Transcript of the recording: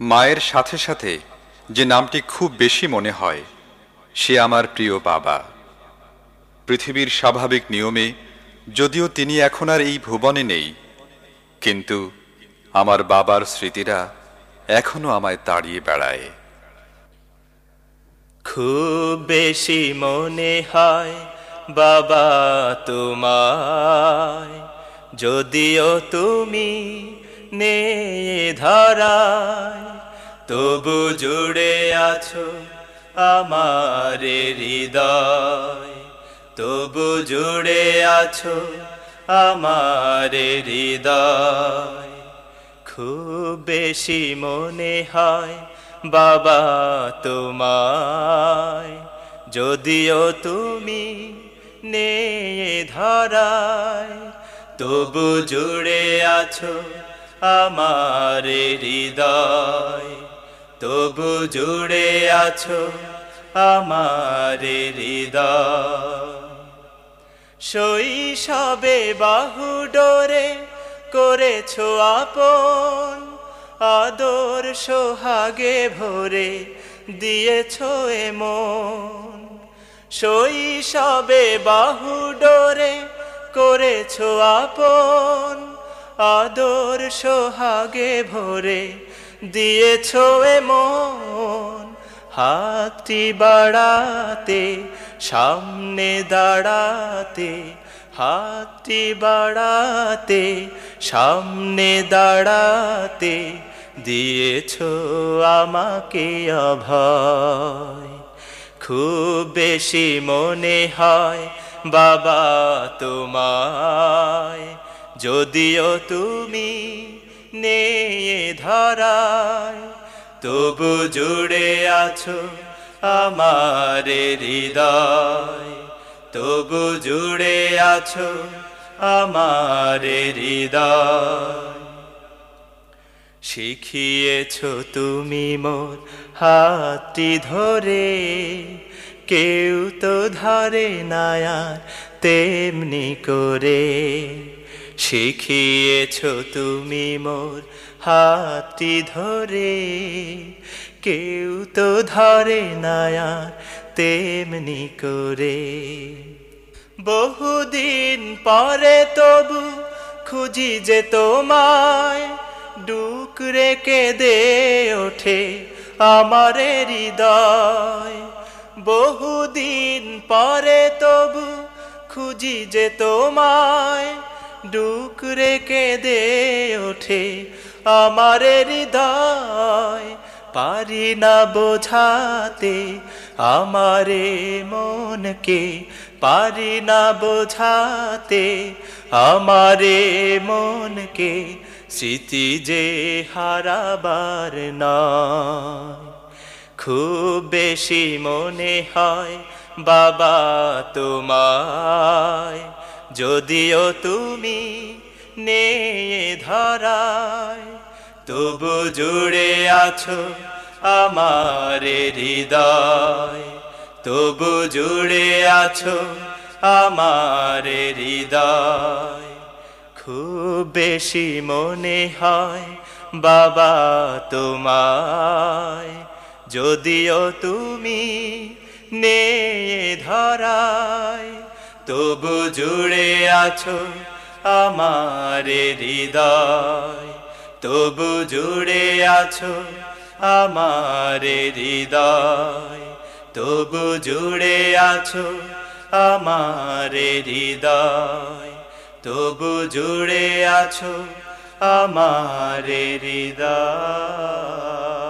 মায়ের সাথে সাথে যে নামটি খুব বেশি মনে হয়, সে আমার প্রিয় বাবা। পৃথিবীর স্বাভাবিক নিয়মে যদিও তিনি এখন আর এই ভুবনে নেই, কিন্তু আমার বাবার স্মৃতিরা এখনও আমায় তাড়িয়ে বেড়ায়। খুব বেশি মনে হয়, বাবা তোমায়, যদিও তুমি নে ধরায়। তবু জুড়ে আছো আমার হৃদয়। তবু জুড়ে আছো আমার হৃদয়। খুব বেশি মনে হয় বাবা তোমায়। যদিও তুমি নে ধরায়, তবু জুড়ে আছো আমার হৃদয়। তবু জুড়ে আছো আমার হৃদয়। শৈশবে বাহু ডোরে করেছ আপন। আদর সোহাগে ভরে দিয়েছ এমন। শৈশবে বাহু ডোরে করেছ আপন। আদর সোহাগে ভরে দিয়েছ মন হাতটি বাড়াতে, সামনে দাঁড়াতে, হাতটি বাড়াতে, সামনে দাঁড়াতে দিয়েছ আমাকে অভয়। খুব বেশি মনে হয় বাবা তোমায়। যদিও তুমি নে ধরায়, তবু জুড়ে আছো আমার হৃদয়। তবু জুড়ে আছো আমার হৃদয়। শিখিয়েছ তুমি মোর হাতটি ধরে, কেউ তো ধরে নায়ার তেমনি করে। শিখিয়েছ তুমি মোর হাতটি ধরে। কেউ তো ধরে নায়ার তেমনি করে। বহুদিন পরে তবু খুঁজি যে তোমায়, ডুক রেখে দে ওঠে আমার হৃদয়। বহুদিন পরে তবু খুঁজি যে তোমায় ডুক রেখে দে ওঠে আমার হৃদয়। পারি না বোঝাতে আমারে মনকে, পারি না বোঝাতে আমারে মনকে, স্মৃতি যে হারাবার নয়। খুব বেশি মনে হয় বাবা তোমায় যদিও তুমি নে ধরায়, তবু জুড়ে আছো আমার হৃদয়। তবু জুড়ে আছো আমার হৃদয়। খুব বেশি মনে হয় বাবা তোমায়, যদিও তুমি নে ধরায় তবু জুড়ে আছো আমার হৃদয়। তবু জুড়ে আছো আমার হৃদয়। তবু জুড়ে আছো আমার হৃদয়। তবু জুড়ে আছো আমার হৃদয়।